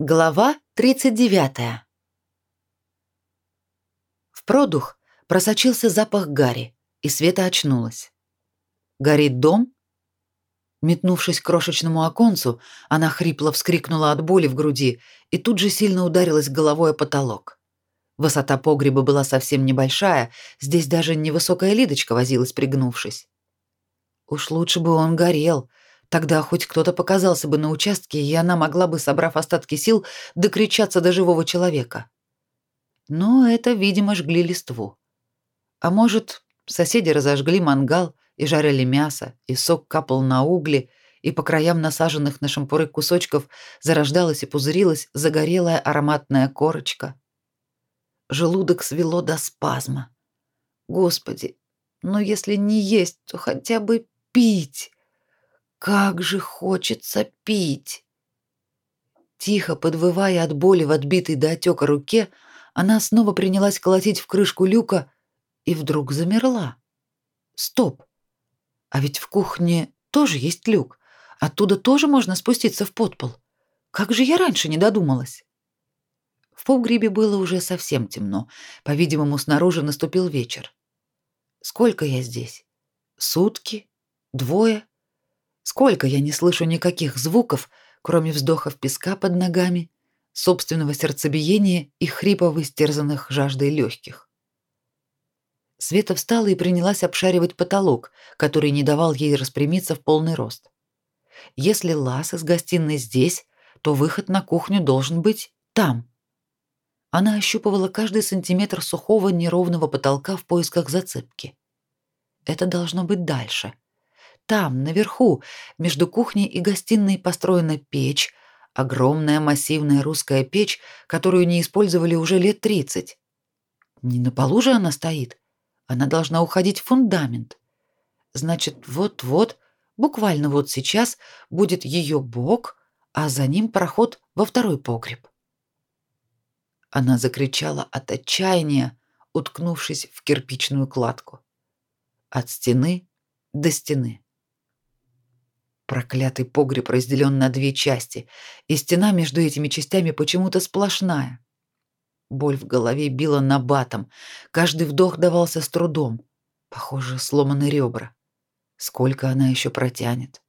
Глава 39. В продух просочился запах гари, и Света очнулась. Горит дом? Метнувшись к крошечному оконцу, она хрипло вскрикнула от боли в груди и тут же сильно ударилась головой о потолок. Высота погреба была совсем небольшая, здесь даже невысокая Лидочка возилась, пригнувшись. Уж лучше бы он горел, Тогда хоть кто-то показался бы на участке, и она могла бы, собрав остатки сил, докричаться до живого человека. Но это, видимо, жгли листву. А может, соседи разожгли мангал и жарили мясо, и сок капал на угли, и по краям насаженных на шампуры кусочков зарождалась и пузырилась загорелая ароматная корочка. Желудок свело до спазма. Господи, но если не есть, то хотя бы пить. Как же хочется пить! Тихо подвывая от боли в отбитой до отека руке, она снова принялась колотить в крышку люка и вдруг замерла. Стоп! А ведь в кухне тоже есть люк. Оттуда тоже можно спуститься в подпол. Как же я раньше не додумалась? В погребе было уже совсем темно. По-видимому, снаружи наступил вечер. Сколько я здесь? Сутки? Двое? Сколько я не слышу никаких звуков, кроме вздохов песка под ногами, собственного сердцебиения и хрипов истерзанных жаждой легких. Света встала и принялась обшаривать потолок, который не давал ей распрямиться в полный рост. Если лаз из гостиной здесь, то выход на кухню должен быть там. Она ощупывала каждый сантиметр сухого неровного потолка в поисках зацепки. Это должно быть дальше — там, наверху, между кухней и гостиной построена печь, огромная массивная русская печь, которую не использовали уже лет 30. Не на полу же она стоит. Она должна уходить в фундамент. Значит, вот-вот, буквально вот сейчас будет ее бок, а за ним проход во второй погреб. Она закричала от отчаяния, уткнувшись в кирпичную кладку. От стены до стены. Проклятый погреб разделен на две части, и стена между этими частями почему-то сплошная. Боль в голове била набатом, каждый вдох давался с трудом. Похоже, сломаны ребра. Сколько она еще протянет?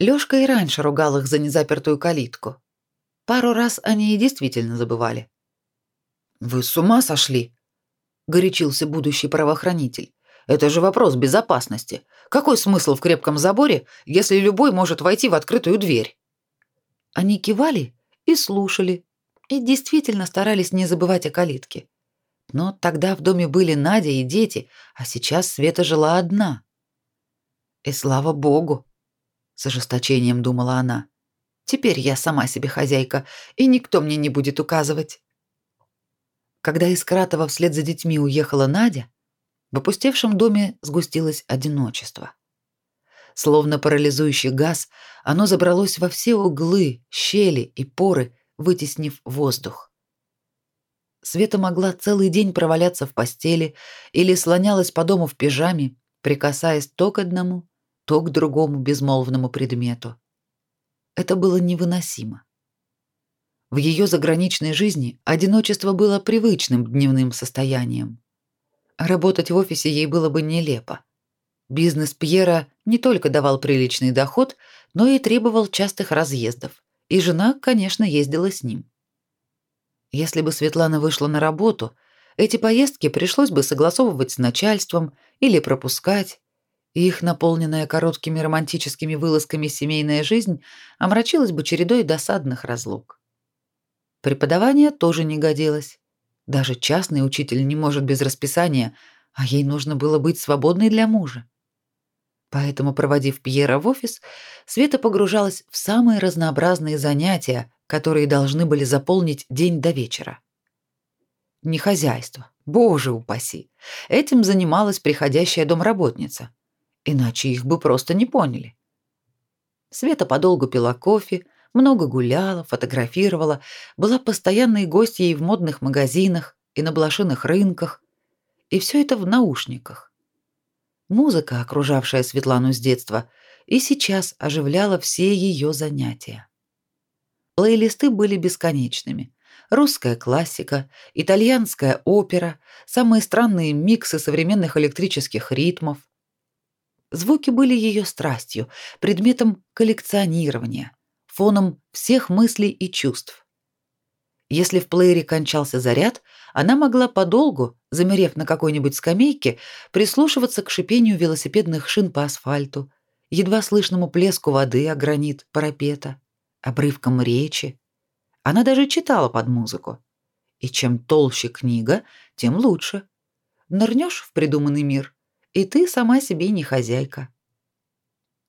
Лёшка и раньше ругал их за незапертую калитку. Пару раз они и действительно забывали. «Вы с ума сошли?» — горячился будущий правоохранитель. Это же вопрос безопасности. Какой смысл в крепком заборе, если любой может войти в открытую дверь? Они кивали и слушали, и действительно старались не забывать о калитке. Но тогда в доме были Надя и дети, а сейчас Света жила одна. И слава богу, с ожесточением думала она. Теперь я сама себе хозяйка, и никто мне не будет указывать. Когда из Кратова вслед за детьми уехала Надя, в опустевшем доме сгустилось одиночество. Словно парализующий газ, оно забралось во все углы, щели и поры, вытеснив воздух. Света могла целый день проваляться в постели или слонялась по дому в пижаме, прикасаясь то к одному, то к другому безмолвному предмету. Это было невыносимо. В ее заграничной жизни одиночество было привычным дневным состоянием. Работать в офисе ей было бы нелепо. Бизнес Пьера не только давал приличный доход, но и требовал частых разъездов, и жена, конечно, ездила с ним. Если бы Светлана вышла на работу, эти поездки пришлось бы согласовывать с начальством или пропускать, и их наполненная короткими романтическими вылазками семейная жизнь омрачилась бы чередой досадных разлук. Преподавание тоже не годилось. Даже частный учитель не может без расписания, а ей нужно было быть свободной для мужа. Поэтому, проводив Пьера в офис, Света погружалась в самые разнообразные занятия, которые должны были заполнить день до вечера. Не хозяйство, боже упаси. Этим занималась приходящая домработница. Иначе их бы просто не поняли. Света подолгу пила кофе, много гуляла, фотографировала, была постоянной гостьей в модных магазинах и на блошиных рынках, и все это в наушниках. Музыка, окружавшая Светлану с детства, и сейчас оживляла все ее занятия. Плейлисты были бесконечными. Русская классика, итальянская опера, самые странные миксы современных электрических ритмов. Звуки были ее страстью, предметом коллекционирования, фоном всех мыслей и чувств. Если в плеере кончался заряд, она могла подолгу, замерев на какой-нибудь скамейке, прислушиваться к шипению велосипедных шин по асфальту, едва слышному плеску воды о гранит парапета, обрывкам речи. Она даже читала под музыку. И чем толще книга, тем лучше. Нырнешь в придуманный мир, и ты сама себе не хозяйка.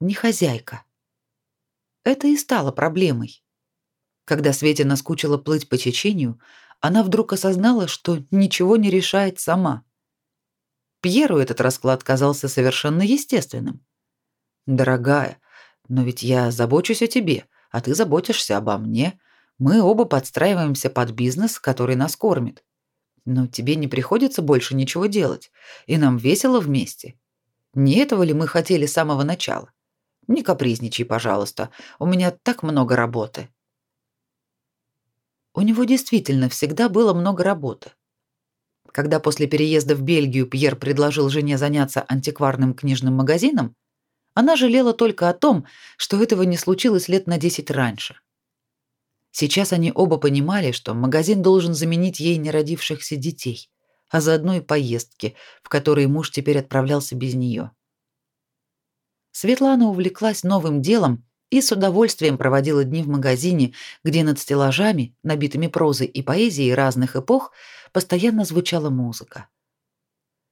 Не хозяйка. Это и стало проблемой. Когда Свете наскучило плыть по течению, она вдруг осознала, что ничего не решает сама. Пьеру этот расклад казался совершенно естественным. «Дорогая, но ведь я забочусь о тебе, а ты заботишься обо мне. Мы оба подстраиваемся под бизнес, который нас кормит. Но тебе не приходится больше ничего делать, и нам весело вместе. Не этого ли мы хотели с самого начала? Не капризничай, пожалуйста, у меня так много работы». У него действительно всегда было много работы. Когда после переезда в Бельгию Пьер предложил жене заняться антикварным книжным магазином, она жалела только о том, что этого не случилось лет на 10 раньше. Сейчас они оба понимали, что магазин должен заменить ей неродившихся детей, а заодно и поездки, в которые муж теперь отправлялся без нее. Светлана увлеклась новым делом и с удовольствием проводила дни в магазине, где над стеллажами, набитыми прозой и поэзией разных эпох, постоянно звучала музыка.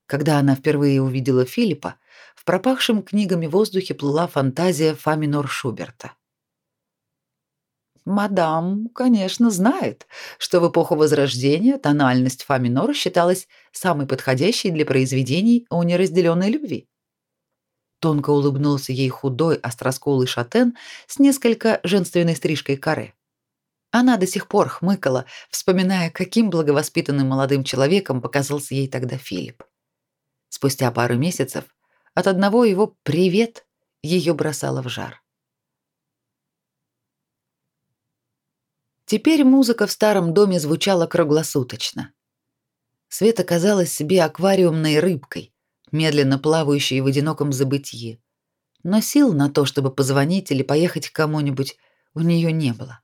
Когда она впервые увидела Филиппа, в пропахшем книгами воздухе плыла фантазия фа минор Шуберта. Мадам, конечно, знает, что в эпоху Возрождения тональность фа минор считалась самой подходящей для произведений о неразделенной любви. Тонко улыбнулся ей худой, остроскулый шатен с несколько женственной стрижкой каре. Она до сих пор хмыкала, вспоминая, каким благовоспитанным молодым человеком показался ей тогда Филипп. Спустя пару месяцев от одного его «привет» ее бросало в жар. Теперь музыка в старом доме звучала круглосуточно. Света казалась себе аквариумной рыбкой, медленно плавающей в одиноком забытье. Но сил на то, чтобы позвонить или поехать к кому-нибудь, у нее не было.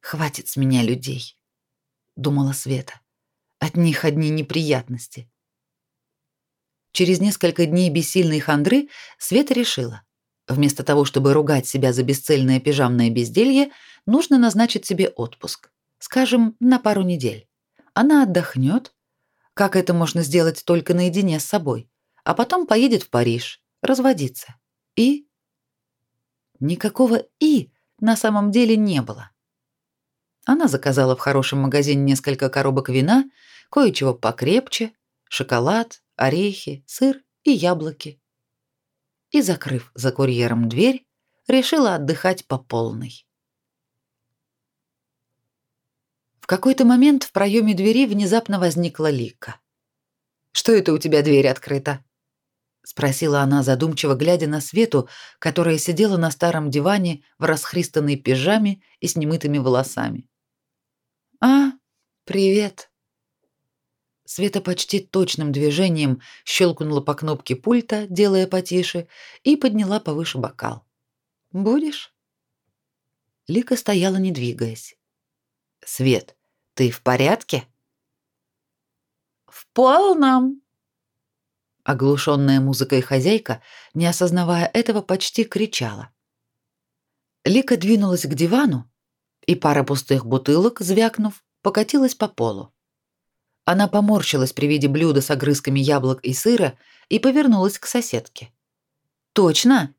«Хватит с меня людей», — думала Света. «От них одни неприятности». Через несколько дней бессильной хандры Света решила, вместо того, чтобы ругать себя за бесцельное пижамное безделье, нужно назначить себе отпуск, скажем, на пару недель. Она отдохнет, как это можно сделать только наедине с собой? А потом поедет в Париж, разводиться. И никакого и на самом деле не было. Она заказала в хорошем магазине несколько коробок вина, кое-чего покрепче, шоколад, орехи, сыр и яблоки. И закрыв за курьером дверь, решила отдыхать по полной. В какой-то момент в проеме двери внезапно возникла Лика. «Что это у тебя дверь открыта?» — спросила она, задумчиво глядя на Свету, которая сидела на старом диване в расхристанной пижаме и с немытыми волосами. «А, привет!» Света почти точным движением щелкнула по кнопке пульта, делая потише, и подняла повыше бокал. «Будешь?» Лика стояла, не двигаясь. «Свет, ты в порядке? В полном. Оглушенная музыкой хозяйка, не осознавая этого, почти кричала. Лика двинулась к дивану, и пара пустых бутылок, звякнув, покатилась по полу. Она поморщилась при виде блюда с огрызками яблок и сыра и повернулась к соседке. «Точно?»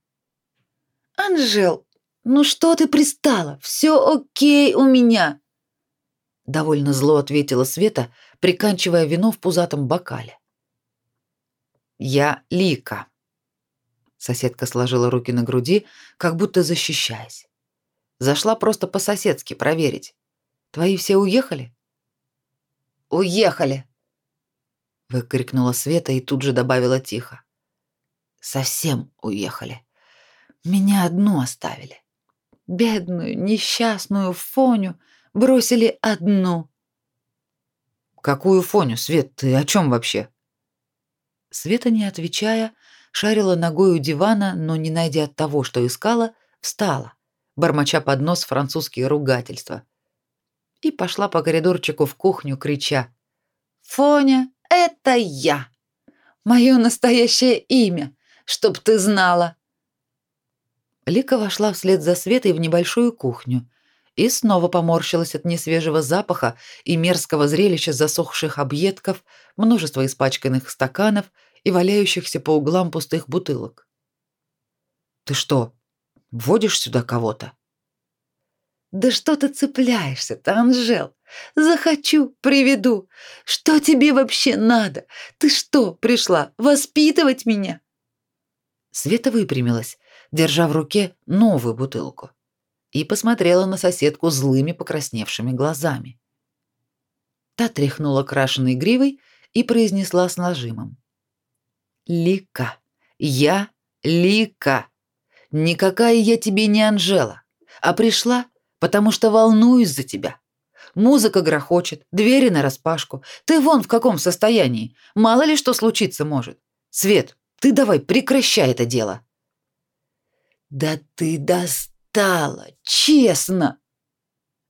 «Анжел, ну что ты пристала? Все окей у меня!» Довольно зло ответила Света, приканчивая вино в пузатом бокале. Я Лика. Соседка сложила руки на груди, как будто защищаясь. Зашла просто по-соседски проверить. Твои все уехали? Уехали, выкрикнула Света и тут же добавила тихо. Совсем уехали. Меня одну оставили. Бедную, несчастную Фоню бросили одну. Какую Фоню, Свет, ты о чем вообще? Света, не отвечая, шарила ногой у дивана, но не найдя того, что искала, встала, бормоча под нос французские ругательства. И пошла по коридорчику в кухню, крича: "Фоня, это я! Мое настоящее имя, чтоб ты знала!" Лика вошла вслед за Светой в небольшую кухню и снова поморщилась от несвежего запаха и мерзкого зрелища засохших объедков, множества испачканных стаканов и валяющихся по углам пустых бутылок. «Ты что, вводишь сюда кого-то?» «Да что ты цепляешься-то? Захочу, приведу. Что тебе вообще надо? Ты что, пришла воспитывать меня?» Света выпрямилась, держа в руке новую бутылку, и посмотрела на соседку злыми покрасневшими глазами. Та тряхнула крашеной гривой и произнесла с нажимом. «Лика, я Лика. Никакая я тебе не Анжела, а пришла, потому что волнуюсь за тебя. Музыка грохочет, двери нараспашку. Ты вон в каком состоянии. Мало ли что случиться может. Свет, ты давай прекращай это дело». «Да ты достала, честно!»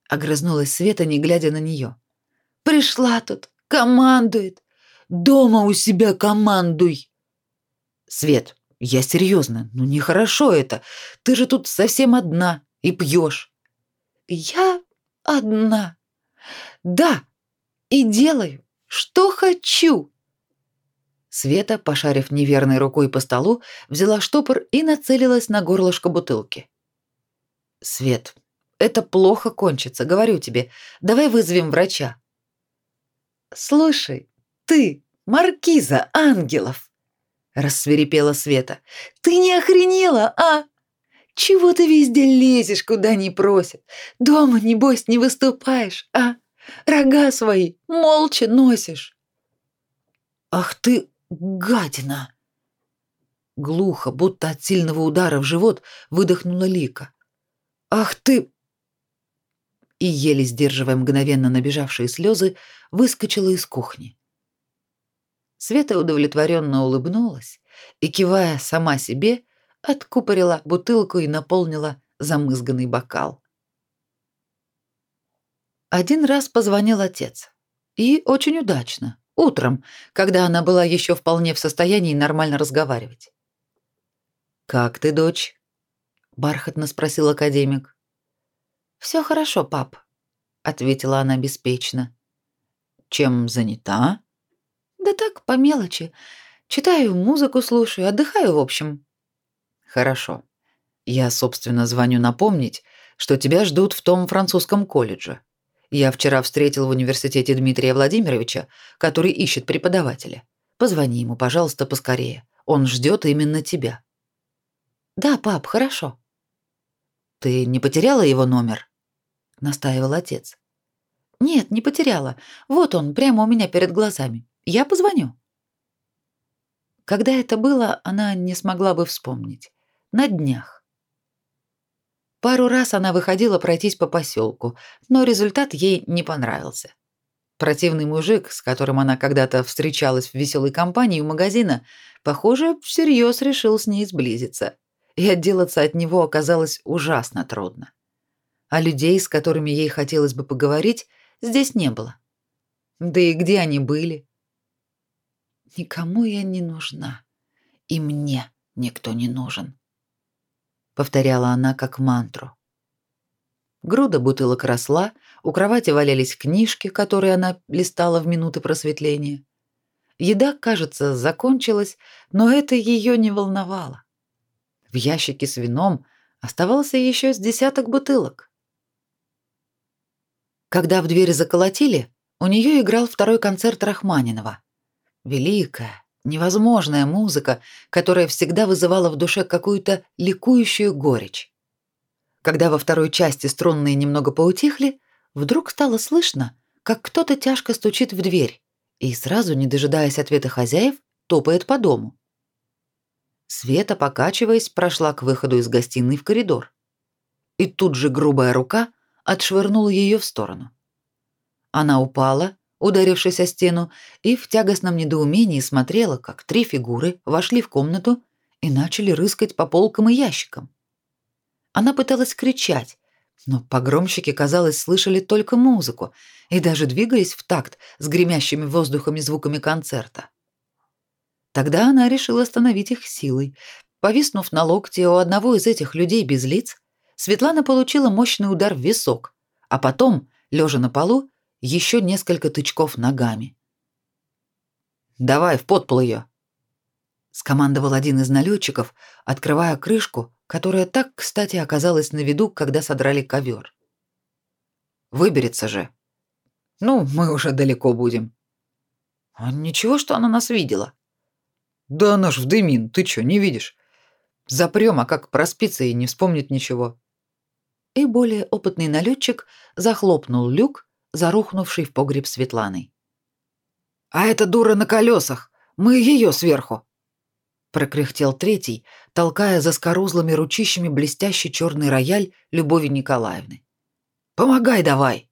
Огрызнулась Света, не глядя на нее. «Пришла тут, командует. Дома у себя командуй!» «Свет, я серьезно, ну нехорошо это. Ты же тут совсем одна и пьешь». «Я одна. Да, и делаю, что хочу». Света, пошарив неверной рукой по столу, взяла штопор и нацелилась на горлышко бутылки. «Свет, это плохо кончится, говорю тебе. Давай вызовем врача». «Слушай, ты, маркиза ангелов!» — рассверепела Света. «Ты не охренела, а? Чего ты везде лезешь, куда не просят? Дома, небось, не выступаешь, а? Рога свои молча носишь». «Ах ты, Гадина! Глухо, будто от сильного удара в живот, выдохнула Лика. Ах ты! И еле сдерживая мгновенно набежавшие слезы, выскочила из кухни. Света удовлетворенно улыбнулась и, кивая сама себе, откупорила бутылку и наполнила замызганный бокал. Один раз позвонил отец. И очень удачно. Утром, когда она была еще вполне в состоянии нормально разговаривать. «Как ты, дочь?» — бархатно спросил академик. «Все хорошо, пап», — ответила она беспечно. «Чем занята?» «Да так, по мелочи. Читаю, музыку слушаю, отдыхаю, в общем». «Хорошо. Я, собственно, звоню напомнить, что тебя ждут в том французском колледже. Я вчера встретил в университете Дмитрия Владимировича, который ищет преподавателя. Позвони ему, пожалуйста, поскорее. Он ждет именно тебя. Да, пап, хорошо. Ты не потеряла его номер? настаивал отец. Нет, не потеряла. Вот он, прямо у меня перед глазами. Я позвоню. Когда это было, она не смогла бы вспомнить. На днях. Пару раз она выходила пройтись по поселку, но результат ей не понравился. Противный мужик, с которым она когда-то встречалась в веселой компании у магазина, похоже, всерьез решил с ней сблизиться. И отделаться от него оказалось ужасно трудно. А людей, с которыми ей хотелось бы поговорить, здесь не было. Да и где они были? Никому я не нужна. И мне никто не нужен повторяла она как мантру. Груда бутылок росла, у кровати валялись книжки, которые она листала в минуты просветления. Еда, кажется, закончилась, но это ее не волновало. В ящике с вином оставался еще с десяток бутылок. Когда в дверь заколотили, у нее играл второй концерт Рахманинова. Великая, невозможная музыка, которая всегда вызывала в душе какую-то ликующую горечь. Когда во второй части струнные немного поутихли, вдруг стало слышно, как кто-то тяжко стучит в дверь и сразу, не дожидаясь ответа хозяев, топает по дому. Света, покачиваясь, прошла к выходу из гостиной в коридор. и тут же грубая рука отшвырнула ее в сторону. Она упала, ударившись о стену, и в тягостном недоумении смотрела, как три фигуры вошли в комнату и начали рыскать по полкам и ящикам. Она пыталась кричать, но погромщики, казалось, слышали только музыку и даже двигались в такт с гремящими воздухами звуками концерта. Тогда она решила остановить их силой. Повиснув на локте у одного из этих людей без лиц, Светлана получила мощный удар в висок, а потом, лежа на полу, еще несколько тычков ногами. «Давай в подпол ее!» — скомандовал один из налетчиков, открывая крышку, которая так, кстати, оказалась на виду, когда содрали ковер. «Выберется же!» «Ну, мы уже далеко будем». «А ничего, что она нас видела?» «Да она ж в дымин, ты чё, не видишь? Запрём, а как проспится и не вспомнит ничего». И более опытный налетчик захлопнул люк, зарухнувший в погреб Светланы. «А эта дура на колесах! Мы ее сверху!» прокряхтел третий, толкая за скорузлыми ручищами блестящий черный рояль Любови Николаевны. «Помогай давай!»